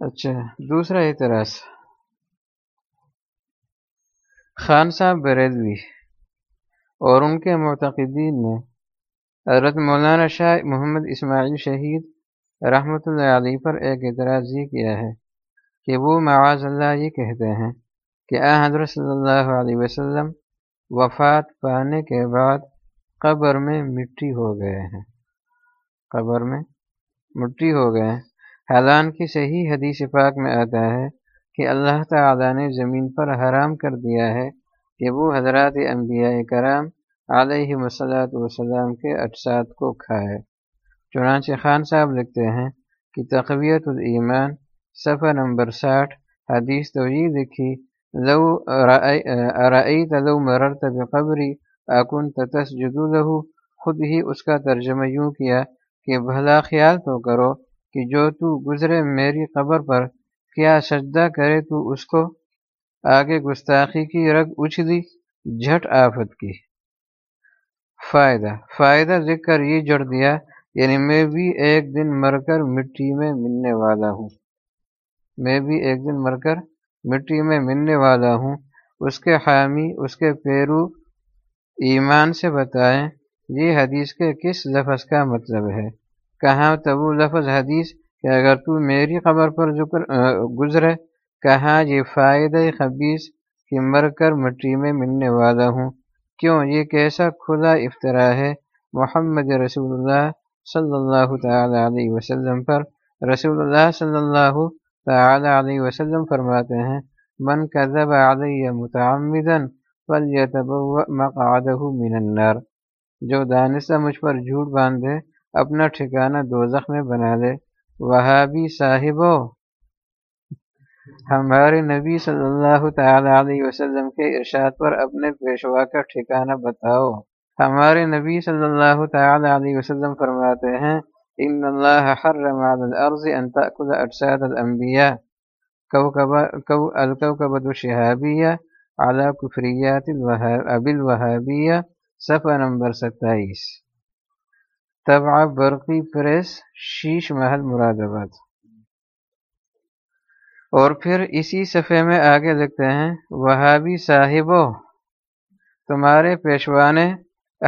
اچھا دوسرا اعتراض۔ خان صاحب بریلوی اور ان کے معتقدین نے حضرت مولانا شاہ محمد اسماعیل شہید رحمۃ اللہ علیہ پر ایک اعتراض یہ کیا ہے کہ وہ معاذ اللہ یہ کہتے ہیں کہ آ حضرت صلی اللہ علیہ وسلم، وفات پانے کے بعد قبر میں مٹی ہو گئے ہیں۔ قبر میں مٹی ہو گئے ہیں۔ حالان کی صحیح حدیث پاک میں آتا ہے کہ اللہ تعالیٰ نے زمین پر حرام کر دیا ہے کہ وہ حضرات انبیاء کرام علیہ وسلط وسلم کے اجساد کو کھائے۔ چنانچہ خان صاحب لکھتے ہیں کہ تقویت الایمان، صفحہ نمبر ساٹھ، حدیث تو یہ لکھی، لو ارعیت لو مررت بقبری اکن تسجد لہو خود ہی اس کا ترجمہ یوں کیا کہ بھلا خیال تو کرو کہ جو تو گزرے میری قبر پر کیا سجدہ کرے تو اس کو آگے گستاخی کی رگ اچھلی جھٹ آفت کی۔ فائدہ فائدہ ذکر یہ جڑ دیا یعنی میں بھی ایک دن مر کر مٹی میں ملنے والا ہوں۔ میں بھی ایک دن مر کر مٹی میں ملنے والا ہوں۔ اس کے حامی، اس کے پیرو ایمان سے بتائیں، یہ حدیث کے کس لفظ کا مطلب ہے؟ کہاں تب وہ لفظ حدیث کہ اگر تو میری خبر پر ذکر گزرے کہاں یہ فائدہ خبیص کہ مر کر مٹی میں ملنے والا ہوں۔ کیوں؟ یہ کیسا کھلا افطرا ہے؟ محمد رسول اللہ صلی اللہ تعالی علیہ وسلم پر۔ رسول اللہ صلی اللہ تعالی علیہ وسلم فرماتے ہیں، من کذب علیہ متعمدن مقعدہ من النار جو دانستہ مجھ پر جھوٹ باندھے اپنا ٹھکانہ دوزخ میں بنا لے۔ وہابی صاحبو، ہمارے نبی صلی اللہ تعالی علیہ وسلم کے ارشاد پر اپنے پیشوا کا ٹھکانہ بتاؤ۔ ہمارے نبی صلی اللہ تعالی علیہ وسلم فرماتے ہیں، ان اللہ حرم على الارض ان تاكل اجساد الانبیاء۔ الكوكب الشهابیہ على كفريات ابی الوهابیہ صفحہ نمبر ستائیس۔ طبع برقی پریس شیش محل مراد آباد۔ اور پھر اسی صفحے میں آگے لکھتے ہیں، وہابی صاحبو، تمہارے پیشوا نے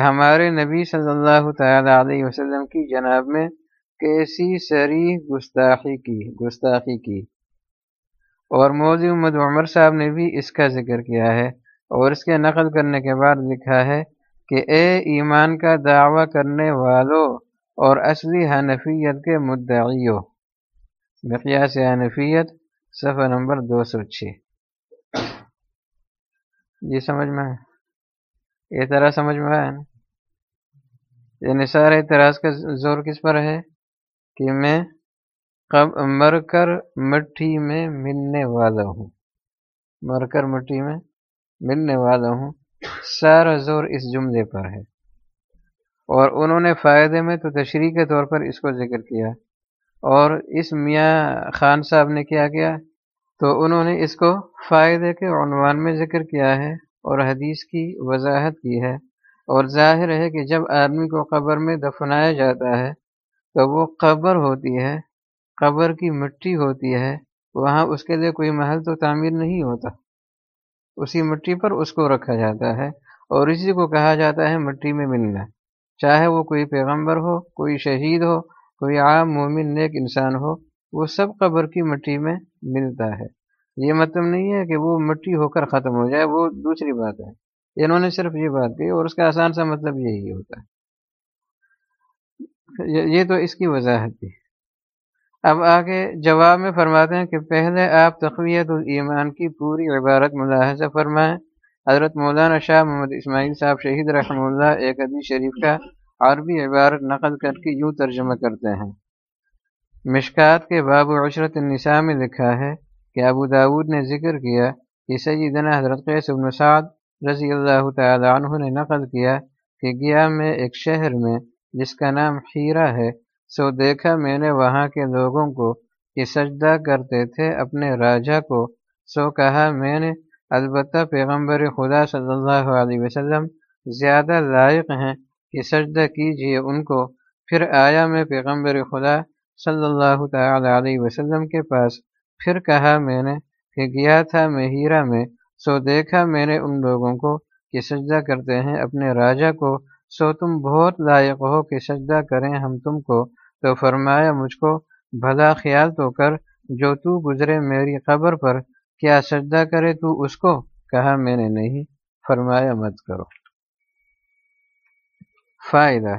ہمارے نبی صلی اللہ تعالی علیہ وسلم کی جناب میں کیسی سری گستاخی کی گستاخی کی۔ اور مودی محمد عمر صاحب نے بھی اس کا ذکر کیا ہے اور اس کے نقل کرنے کے بعد لکھا ہے کہ اے ایمان کا دعوی کرنے والوں اور اصلی حنفیت کے مدعیوں مقیاس حنفیت، صفحہ نمبر دو سو چھ۔ جی سمجھ میں یہ طرح سمجھ میں آیا نا؟ یعنی سارے اعتراض کا زور کس پر ہے؟ کہ میں مر کر مٹی میں ملنے والا ہوں۔ مر کر مٹی میں ملنے والا ہوں۔ سارا زور اس جملے پر ہے۔ اور انہوں نے فائدے میں تو تشریح کے طور پر اس کو ذکر کیا۔ اور اس میاں خان صاحب نے کیا کیا؟ تو انہوں نے اس کو فائدے کے عنوان میں ذکر کیا ہے اور حدیث کی وضاحت کی ہے۔ اور ظاہر ہے کہ جب آدمی کو قبر میں دفنایا جاتا ہے تو وہ قبر ہوتی ہے، قبر کی مٹی ہوتی ہے۔ وہاں اس کے لیے کوئی محل تو تعمیر نہیں ہوتا۔ اسی مٹی پر اس کو رکھا جاتا ہے اور اسی کو کہا جاتا ہے مٹی میں ملنا چاہے وہ کوئی پیغمبر ہو، کوئی شہید ہو، کوئی عام مومن، نیک انسان ہو، وہ سب قبر کی مٹی میں ملتا ہے۔ یہ مطلب نہیں ہے کہ وہ مٹی ہو کر ختم ہو جائے، وہ دوسری بات ہے۔ انہوں نے صرف یہ بات کی اور اس کا آسان سا مطلب یہی ہوتا ہے۔ یہ تو اس کی وضاحت تھی۔ اب آگے جواب میں فرماتے ہیں کہ پہلے آپ تقویت الایمان کی پوری عبارت ملاحظہ فرمائیں۔ حضرت مولانا شاہ محمد اسماعیل صاحب شہید رحمہ اللہ ایک حدیث شریف کا عربی عبارت نقل کر کے یوں ترجمہ کرتے ہیں۔ مشکات کے باب عشرت النساء میں لکھا ہے کہ ابو داود نے ذکر کیا کہ سیدنا حضرت قیس بن سعد رضی اللہ تعالی عنہ نے نقل کیا کہ گیا میں ایک شہر میں جس کا نام حیرہ ہے سو دیکھا میں نے وہاں کے لوگوں کو کہ سجدہ کرتے تھے اپنے راجہ کو۔ سو کہا میں نے، البتہ پیغمبر خدا صلی اللہ علیہ وسلم زیادہ لائق ہیں کہ سجدہ کیجیے ان کو۔ پھر آیا میں پیغمبر خدا صلی اللہ تعالی علیہ وسلم کے پاس۔ پھر کہا میں نے کہ گیا تھا میں ہیرا میں۔ سو دیکھا میں نے ان لوگوں کو کہ سجدہ کرتے ہیں اپنے راجا کو۔ سو تم بہت لائق ہو کہ سجدہ کریں ہم تم کو۔ تو فرمایا، مجھ کو بھلا خیال تو کر جو تو گزرے میری قبر پر، کیا سجدہ کرے تو اس کو؟ کہا، میں نے نہیں۔ فرمایا، مت کرو۔ فائدہ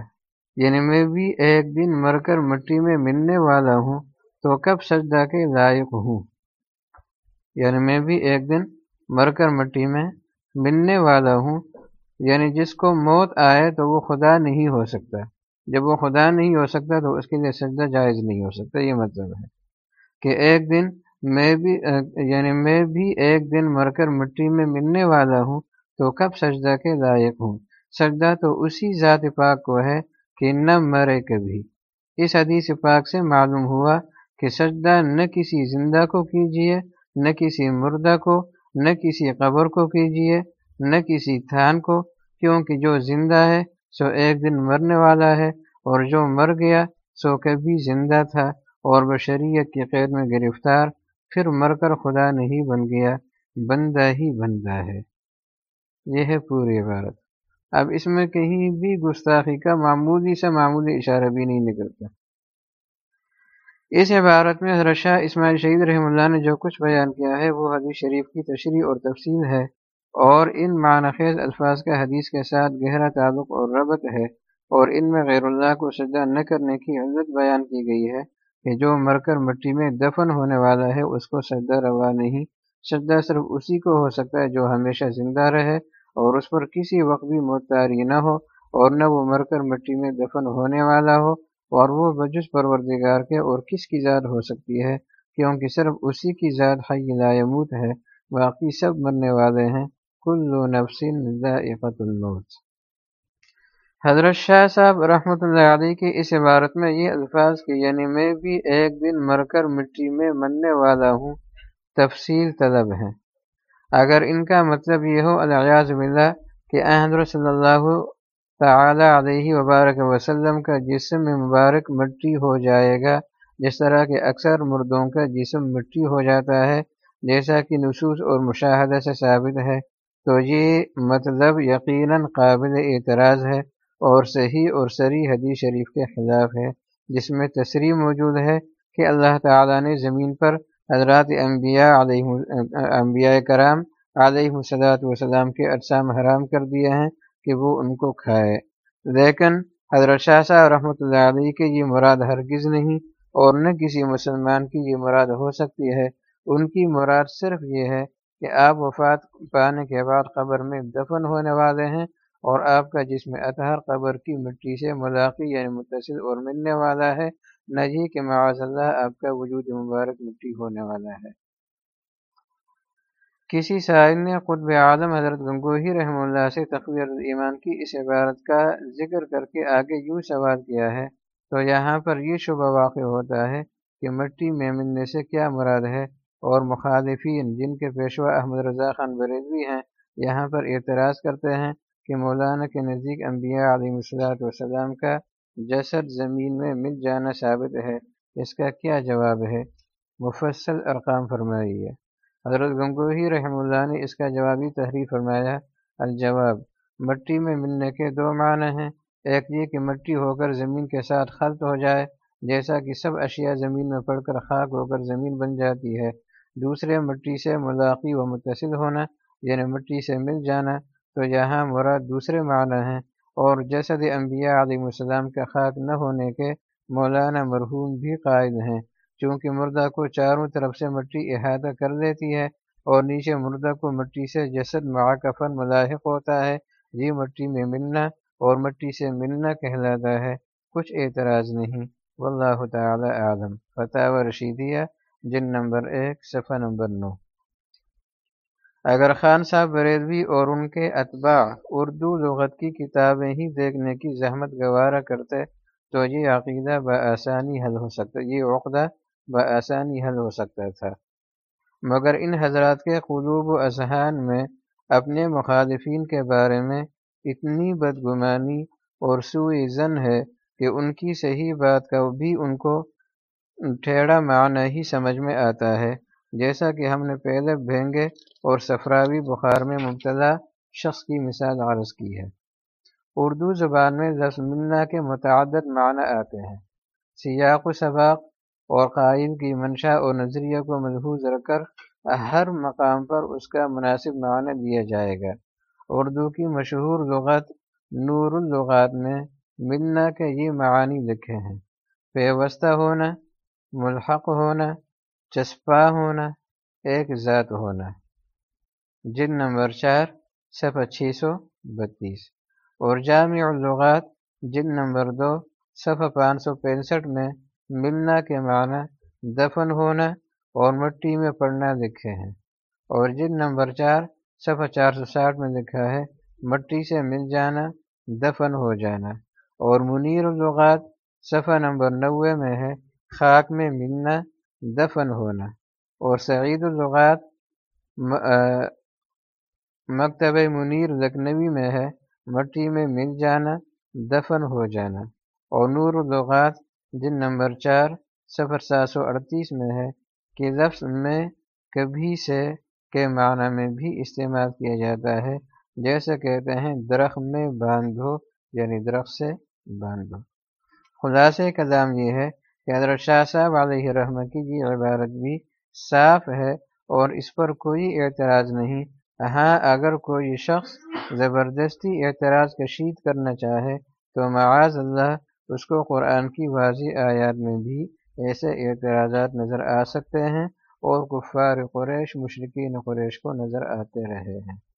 یعنی میں بھی ایک دن مر کر مٹی میں ملنے والا ہوں تو کب سجدہ کے لائق ہوں؟ یعنی میں بھی ایک دن مر کر مٹی میں ملنے والا ہوں یعنی جس کو موت آئے تو وہ خدا نہیں ہو سکتا۔ جب وہ خدا نہیں ہو سکتا تو اس کے لیے سجدہ جائز نہیں ہو سکتا، یہ مطلب ہے کہ ایک دن میں بھی یعنی میں بھی ایک دن مر کر مٹی میں ملنے والا ہوں تو کب سجدہ کے لائق ہوں؟ سجدہ تو اسی ذات پاک کو ہے کہ نہ مرے کبھی۔ اس حدیث پاک سے معلوم ہوا کہ سجدہ نہ کسی زندہ کو کیجیے نہ کسی مردہ کو، نہ کسی قبر کو کیجیے نہ کسی تھان کو، کیونکہ جو زندہ ہے سو ایک دن مرنے والا ہے اور جو مر گیا سو کبھی زندہ تھا اور بشریت کی قید میں گرفتار، پھر مر کر خدا نہیں بن گیا، بندہ ہی بندہ ہے۔ یہ ہے پوری عبارت۔ اب اس میں کہیں بھی گستاخی کا معمولی سے معمولی اشارہ بھی نہیں نکلتا۔ اس عبارت میں حضرت شاہ اسماعیل شہید رحم اللہ نے جو کچھ بیان کیا ہے، وہ حدیث شریف کی تشریح اور تفصیل ہے۔ اور ان معنی خیز الفاظ کا حدیث کے ساتھ گہرا تعلق اور ربط ہے اور ان میں غیر اللہ کو سجدہ نہ کرنے کی حضرت بیان کی گئی ہے کہ جو مر کر مٹی میں دفن ہونے والا ہے، اس کو سجدہ روا نہیں۔ سجدہ صرف اسی کو ہو سکتا ہے جو ہمیشہ زندہ رہے اور اس پر کسی وقت بھی متاری نہ ہو اور نہ وہ مر کر مٹی میں دفن ہونے والا ہو اور وہ بجس پروردگار کے اور کس کی ذات ہو سکتی ہے؟ کیونکہ صرف اسی کی ذات حی لا یموت ہے، باقی سب مرنے والے ہیں۔ کل نفس ذائقت الموت۔ حضرت شاہ صاحب رحمۃ اللہ علیہ کی اس عبارت میں یہ الفاظ کہ یعنی میں بھی ایک دن مر کر مٹی میں مرنے والا ہوں، تفصیل طلب ہے۔ اگر ان کا مطلب یہ ہو الیاز باللہ، کہ حضرت صلی اللہ تعالی علیہ وبارک وسلم کا جسم مبارک مٹی ہو جائے گا، جس طرح کے اکثر مردوں کا جسم مٹی ہو جاتا ہے، جیسا کہ نصوص اور مشاہدہ سے ثابت ہے۔ تو یہ مطلب یقیناً قابل اعتراض ہے اور صحیح اور سری حدیث شریف کے خلاف ہے، جس میں تصریح موجود ہے کہ اللہ تعالیٰ نے زمین پر حضرات انبیاء علیہ انبیاء کرام علیہ صلاحت وسلام کے اجسام حرام کر دیے ہیں کہ وہ ان کو کھائے۔ لیکن حضرت شاہ صاحب رحمۃ اللہ علیہ کے یہ مراد ہرگز نہیں اور نہ کسی مسلمان کی یہ مراد ہو سکتی ہے۔ ان کی مراد صرف یہ ہے کہ آپ وفات پانے کے بعد قبر میں دفن ہونے والے ہیں اور آپ کا جسم اطہر قبر کی مٹی سے ملاقی یعنی متصل اور ملنے والا ہے۔ نہ ہی کہ معاذ اللہ آپ کا وجود مبارک مٹی ہونے والا ہے۔ کسی سائل نے قطب عالم حضرت گنگوہی رحم اللہ سے تقویر ایمان کی اس عبارت کا ذکر کر کے آگے یوں سوال کیا ہے، تو یہاں پر یہ شبہ واقع ہوتا ہے کہ مٹی میں ملنے سے کیا مراد ہے؟ اور مخالفین جن کے پیشوا احمد رضا خان بریدوی ہیں، یہاں پر اعتراض کرتے ہیں کہ مولانا کے نزدیک انبیاء علیہ الصلاۃ والسلام کا جسد زمین میں مل جانا ثابت ہے، اس کا کیا جواب ہے؟ مفصل ارقام فرمائی ہے حضرت گنگوہی رحم اللہ نے اس کا جوابی تحریر فرمایا، الجواب مٹی میں ملنے کے دو معنی ہیں، ایک یہ کہ مٹی ہو کر زمین کے ساتھ خلط ہو جائے، جیسا کہ سب اشیاء زمین میں پڑ کر خاک ہو کر زمین بن جاتی ہے۔ دوسرے مٹی سے ملاقی و متصل ہونا یعنی مٹی سے مل جانا، تو یہاں مراد دوسرے معنی ہیں۔ اور جسد انبیاء علیہ السلام کا خاک نہ ہونے کے مولانا مرحوم بھی قائد ہیں، چونکہ مردہ کو چاروں طرف سے مٹی احاطہ کر دیتی ہے، اور نیچے مردہ کو مٹی سے جسد معاقفن ملاحق ہوتا ہے۔ یہ مٹی میں ملنا اور مٹی سے ملنا کہلاتا ہے، کچھ اعتراض نہیں۔ واللہ تعالی عالم فتح و رشیدیہ جن نمبر ایک، صفحہ نمبر نو۔ اگر خان صاحب بریدوی اور ان کے اتباع اردو لغت کی کتابیں ہی دیکھنے کی زحمت گوارا کرتے، تو یہ عقیدہ بآسانی حل ہو سکتا، یہ عقدہ بآسانی حل ہو سکتا تھا۔ مگر ان حضرات کے قلوب و اذہان میں، اپنے مخالفین کے بارے میں اتنی بدگمانی اور سوئی زن ہے کہ ان کی صحیح بات کا بھی ان کو ٹھیڑا معنی ہی سمجھ میں آتا ہے۔ جیسا کہ ہم نے پہلے بھینگے اور سفراوی بخار میں مبتلا شخص کی مثال عرض کی ہے۔ اردو زبان میں لفظ ملنا کے متعدد معنی آتے ہیں۔ سیاق و سباق اور قائل کی منشا اور نظریہ کو محفوظ رکھ کر ہر مقام پر اس کا مناسب معنی دیا جائے گا۔ اردو کی مشہور لغت نور اللغات میں ملنا کے یہ معانی لکھے ہیں۔ پیوستہ ہونا ملحق ہونا، چسپا ہونا، ایک ذات ہونا۔ جن نمبر چار، صفحہ چھ سو بتیس۔ اور جامع اللغات جن نمبر دو، صفحہ پانچ سو پینسٹھ میں ملنا کے معنی دفن ہونا اور مٹی میں پڑنا لکھے ہیں۔ اور جن نمبر چار، صفحہ چار سو ساٹھ میں لکھا ہے، مٹی سے مل جانا، دفن ہو جانا۔ اور منیر اللغات، صفحہ نمبر نوے میں ہے خاک میں ملنا، دفن ہونا۔ اور سعید اللغات مکتب منیر لکھنوی میں ہے۔ مٹی میں مل جانا، دفن ہو جانا۔ اور نور اللغات جن نمبر چار، صفر سات سو اڑتیس میں ہے۔ کہ لفظ میں کبھی سے کے معنی میں بھی استعمال کیا جاتا ہے۔ جیسے کہتے ہیں، درخت میں باندھو یعنی درخت سے باندھو۔ خلاصے کلام یہ ہے کہ حضرت شاہ صاحب علیہ رحمہ کی جی یہ عبارت بھی صاف ہے اور اس پر کوئی اعتراض نہیں۔ ہاں اگر کوئی شخص زبردستی اعتراض کشید کرنا چاہے تو معاذ اللہ اس کو قرآن کی واضح آیات میں بھی ایسے اعتراضات نظر آ سکتے ہیں اور کفار قریش مشرقین قریش کو نظر آتے رہے ہیں۔